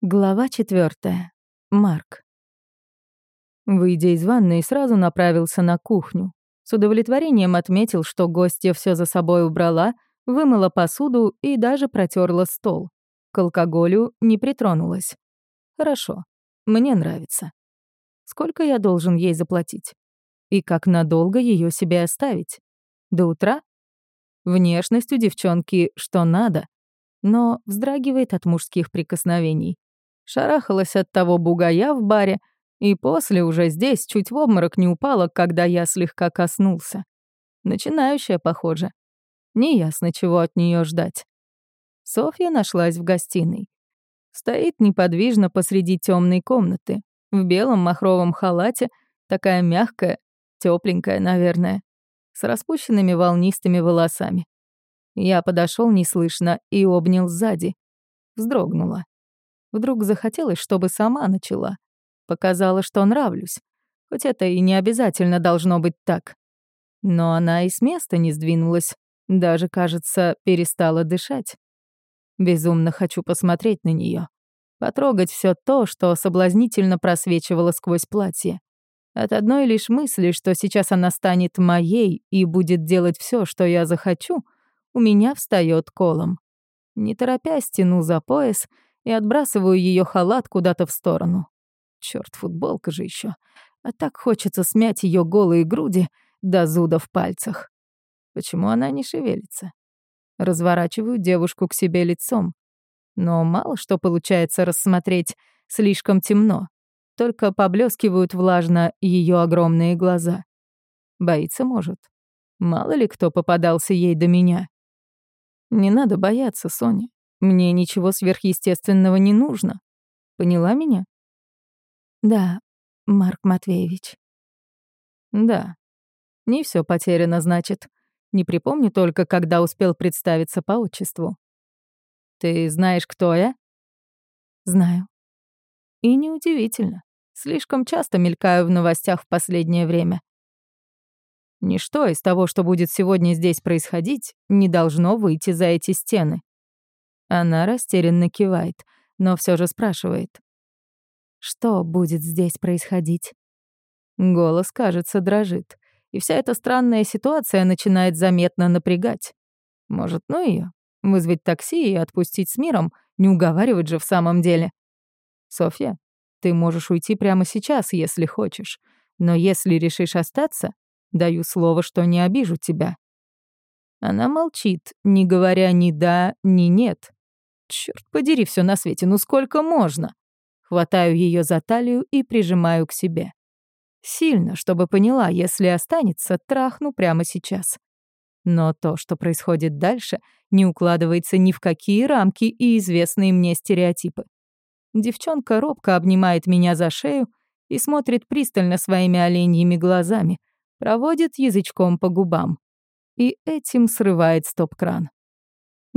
Глава четвертая. Марк. Выйдя из ванной, сразу направился на кухню. С удовлетворением отметил, что гостья все за собой убрала, вымыла посуду и даже протерла стол. К алкоголю не притронулась. Хорошо, мне нравится. Сколько я должен ей заплатить? И как надолго ее себе оставить? До утра? Внешность у девчонки что надо, но вздрагивает от мужских прикосновений шарахалась от того бугая в баре, и после уже здесь чуть в обморок не упала, когда я слегка коснулся. Начинающая, похоже. Неясно, чего от нее ждать. Софья нашлась в гостиной. Стоит неподвижно посреди темной комнаты, в белом махровом халате, такая мягкая, тепленькая, наверное, с распущенными волнистыми волосами. Я подошел неслышно и обнял сзади. Вздрогнула. Вдруг захотелось, чтобы сама начала. Показала, что нравлюсь. Хоть это и не обязательно должно быть так. Но она и с места не сдвинулась. Даже, кажется, перестала дышать. Безумно хочу посмотреть на нее, Потрогать все то, что соблазнительно просвечивало сквозь платье. От одной лишь мысли, что сейчас она станет моей и будет делать все, что я захочу, у меня встает колом. Не торопясь, тяну за пояс — и отбрасываю ее халат куда-то в сторону. Черт, футболка же еще. А так хочется смять ее голые груди до зуда в пальцах. Почему она не шевелится? Разворачиваю девушку к себе лицом. Но мало что получается рассмотреть, слишком темно. Только поблескивают влажно ее огромные глаза. Боится может. Мало ли кто попадался ей до меня. Не надо бояться, Соня. Мне ничего сверхъестественного не нужно. Поняла меня? Да, Марк Матвеевич. Да. Не все потеряно, значит. Не припомню только, когда успел представиться по отчеству. Ты знаешь, кто я? Знаю. И неудивительно. Слишком часто мелькаю в новостях в последнее время. Ничто из того, что будет сегодня здесь происходить, не должно выйти за эти стены. Она растерянно кивает, но все же спрашивает. «Что будет здесь происходить?» Голос, кажется, дрожит, и вся эта странная ситуация начинает заметно напрягать. Может, ну ее, вызвать такси и отпустить с миром, не уговаривать же в самом деле. Софья, ты можешь уйти прямо сейчас, если хочешь, но если решишь остаться, даю слово, что не обижу тебя. Она молчит, не говоря ни да, ни нет. Черт подери, все на свете, ну сколько можно? Хватаю ее за талию и прижимаю к себе. Сильно, чтобы поняла, если останется, трахну прямо сейчас. Но то, что происходит дальше, не укладывается ни в какие рамки и известные мне стереотипы. Девчонка робко обнимает меня за шею и смотрит пристально своими оленьими глазами, проводит язычком по губам. И этим срывает стоп-кран.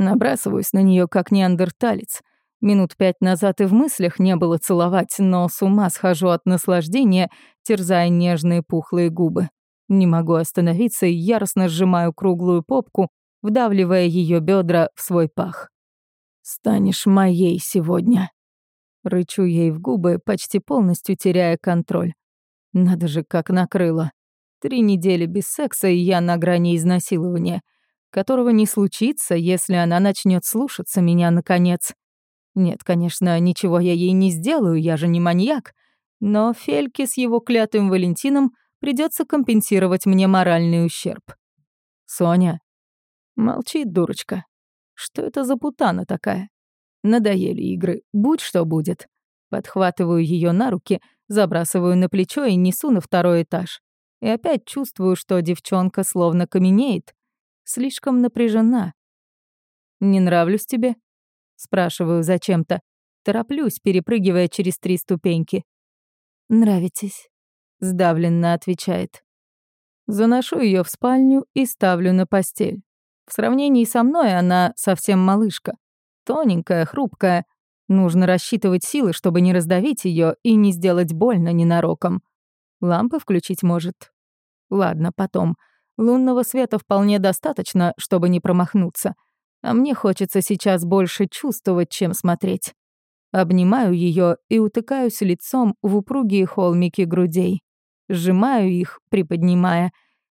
Набрасываюсь на нее как неандерталец. Минут пять назад и в мыслях не было целовать, но с ума схожу от наслаждения, терзая нежные пухлые губы. Не могу остановиться и яростно сжимаю круглую попку, вдавливая ее бедра в свой пах. «Станешь моей сегодня», Рычу ей в губы, почти полностью теряя контроль. Надо же, как накрыло. Три недели без секса, и я на грани изнасилования которого не случится, если она начнет слушаться меня наконец. Нет, конечно, ничего я ей не сделаю, я же не маньяк, но Фельке с его клятым Валентином придется компенсировать мне моральный ущерб. Соня. Молчит дурочка. Что это за путана такая? Надоели игры, будь что будет. Подхватываю ее на руки, забрасываю на плечо и несу на второй этаж. И опять чувствую, что девчонка словно каменеет, слишком напряжена. «Не нравлюсь тебе?» Спрашиваю зачем-то. Тороплюсь, перепрыгивая через три ступеньки. «Нравитесь», — сдавленно отвечает. Заношу ее в спальню и ставлю на постель. В сравнении со мной она совсем малышка. Тоненькая, хрупкая. Нужно рассчитывать силы, чтобы не раздавить ее и не сделать больно ненароком. Лампы включить может. Ладно, потом. Лунного света вполне достаточно, чтобы не промахнуться. А мне хочется сейчас больше чувствовать, чем смотреть. Обнимаю ее и утыкаюсь лицом в упругие холмики грудей. Сжимаю их, приподнимая.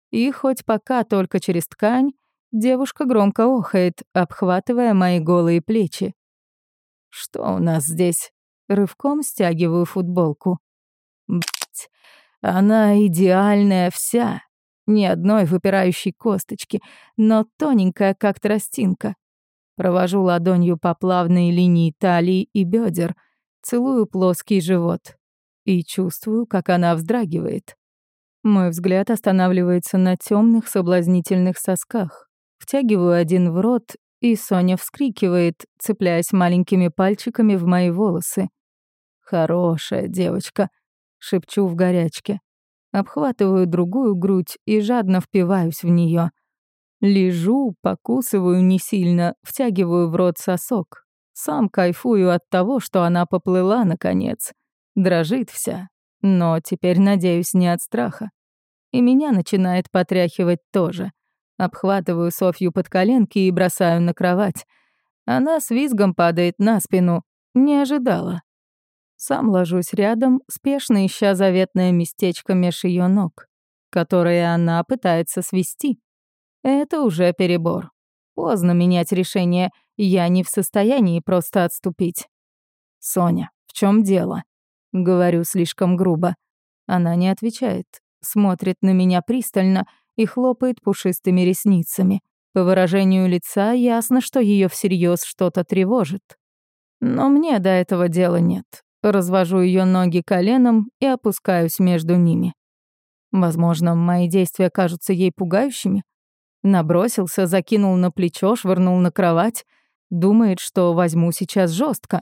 И хоть пока только через ткань, девушка громко охает, обхватывая мои голые плечи. «Что у нас здесь?» Рывком стягиваю футболку. Бать, она идеальная вся. Ни одной выпирающей косточки, но тоненькая, как тростинка. Провожу ладонью по плавной линии талии и бедер, целую плоский живот и чувствую, как она вздрагивает. Мой взгляд останавливается на темных соблазнительных сосках. Втягиваю один в рот, и Соня вскрикивает, цепляясь маленькими пальчиками в мои волосы. «Хорошая девочка», — шепчу в горячке. Обхватываю другую грудь и жадно впиваюсь в нее. Лежу, покусываю не сильно, втягиваю в рот сосок. Сам кайфую от того, что она поплыла, наконец. Дрожит вся. Но теперь, надеюсь, не от страха. И меня начинает потряхивать тоже. Обхватываю Софью под коленки и бросаю на кровать. Она с визгом падает на спину. Не ожидала. Сам ложусь рядом, спешно ища заветное местечко меж ее ног, которое она пытается свести. Это уже перебор. Поздно менять решение, я не в состоянии просто отступить. «Соня, в чем дело?» Говорю слишком грубо. Она не отвечает, смотрит на меня пристально и хлопает пушистыми ресницами. По выражению лица ясно, что ее всерьез что-то тревожит. Но мне до этого дела нет. Развожу ее ноги коленом и опускаюсь между ними. Возможно, мои действия кажутся ей пугающими, Набросился, закинул на плечо, швырнул на кровать. Думает, что возьму сейчас жестко.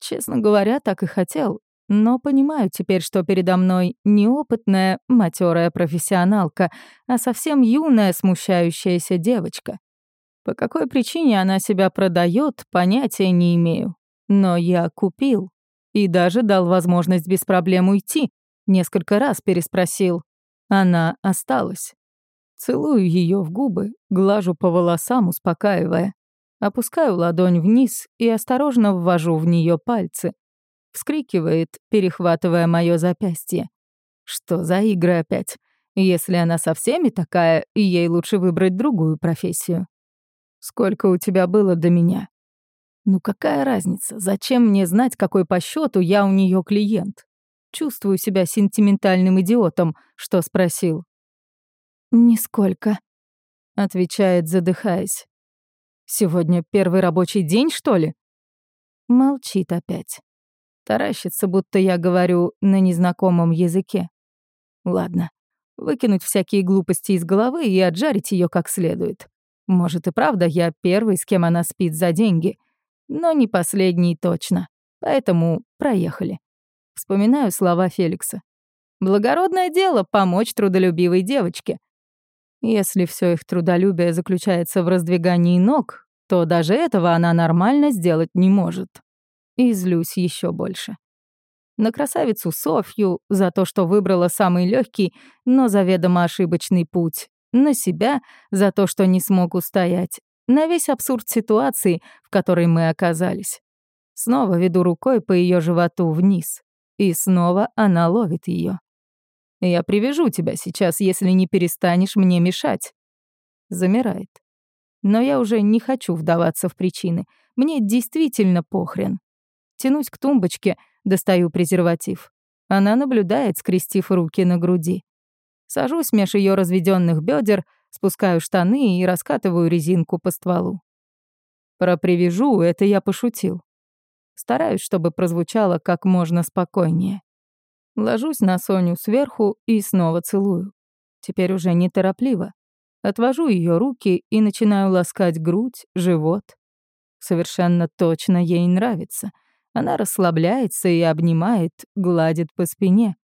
Честно говоря, так и хотел. Но понимаю теперь, что передо мной неопытная, матерая профессионалка, а совсем юная, смущающаяся девочка. По какой причине она себя продает, понятия не имею. Но я купил. И даже дал возможность без проблем уйти. Несколько раз переспросил. Она осталась. Целую ее в губы, глажу по волосам, успокаивая. Опускаю ладонь вниз и осторожно ввожу в нее пальцы. Вскрикивает, перехватывая мое запястье. Что за игры опять? Если она со всеми такая, ей лучше выбрать другую профессию. Сколько у тебя было до меня? Ну какая разница? Зачем мне знать, какой по счету я у нее клиент? Чувствую себя сентиментальным идиотом, что спросил. «Нисколько», — отвечает, задыхаясь. «Сегодня первый рабочий день, что ли?» Молчит опять. Таращится, будто я говорю на незнакомом языке. Ладно, выкинуть всякие глупости из головы и отжарить ее как следует. Может и правда, я первый, с кем она спит за деньги. Но не последний точно. Поэтому проехали. Вспоминаю слова Феликса. Благородное дело — помочь трудолюбивой девочке. Если все их трудолюбие заключается в раздвигании ног, то даже этого она нормально сделать не может. И злюсь еще больше. На красавицу Софью за то, что выбрала самый легкий, но заведомо ошибочный путь. На себя за то, что не смог устоять. На весь абсурд ситуации, в которой мы оказались. Снова веду рукой по ее животу вниз. И снова она ловит ее. Я привяжу тебя сейчас, если не перестанешь мне мешать. Замирает. Но я уже не хочу вдаваться в причины. Мне действительно похрен. Тянусь к тумбочке, достаю презерватив. Она наблюдает, скрестив руки на груди. Сажусь меж ее разведенных бедер, спускаю штаны и раскатываю резинку по стволу. Про привяжу это я пошутил. Стараюсь, чтобы прозвучало как можно спокойнее. Ложусь на Соню сверху и снова целую. Теперь уже неторопливо. Отвожу ее руки и начинаю ласкать грудь, живот. Совершенно точно ей нравится. Она расслабляется и обнимает, гладит по спине.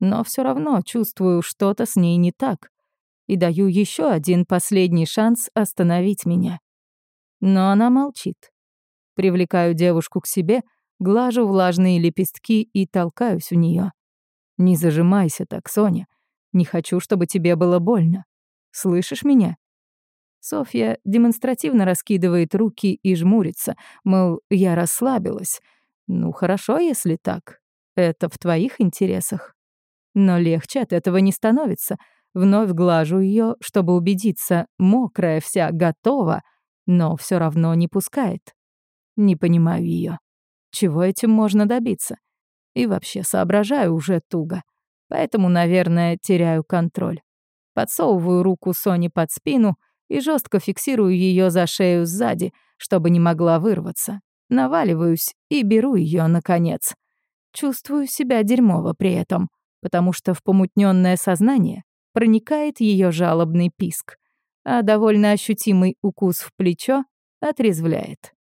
Но все равно чувствую, что-то с ней не так. И даю еще один последний шанс остановить меня. Но она молчит. Привлекаю девушку к себе — глажу влажные лепестки и толкаюсь в нее. «Не зажимайся так, Соня. Не хочу, чтобы тебе было больно. Слышишь меня?» Софья демонстративно раскидывает руки и жмурится, мол, я расслабилась. Ну, хорошо, если так. Это в твоих интересах. Но легче от этого не становится. Вновь глажу ее, чтобы убедиться, мокрая вся, готова, но все равно не пускает. Не понимаю ее. Чего этим можно добиться? И вообще соображаю уже туго. Поэтому, наверное, теряю контроль. Подсовываю руку Соне под спину и жестко фиксирую ее за шею сзади, чтобы не могла вырваться. Наваливаюсь и беру ее наконец. Чувствую себя дерьмово при этом, потому что в помутненное сознание проникает ее жалобный писк, а довольно ощутимый укус в плечо отрезвляет.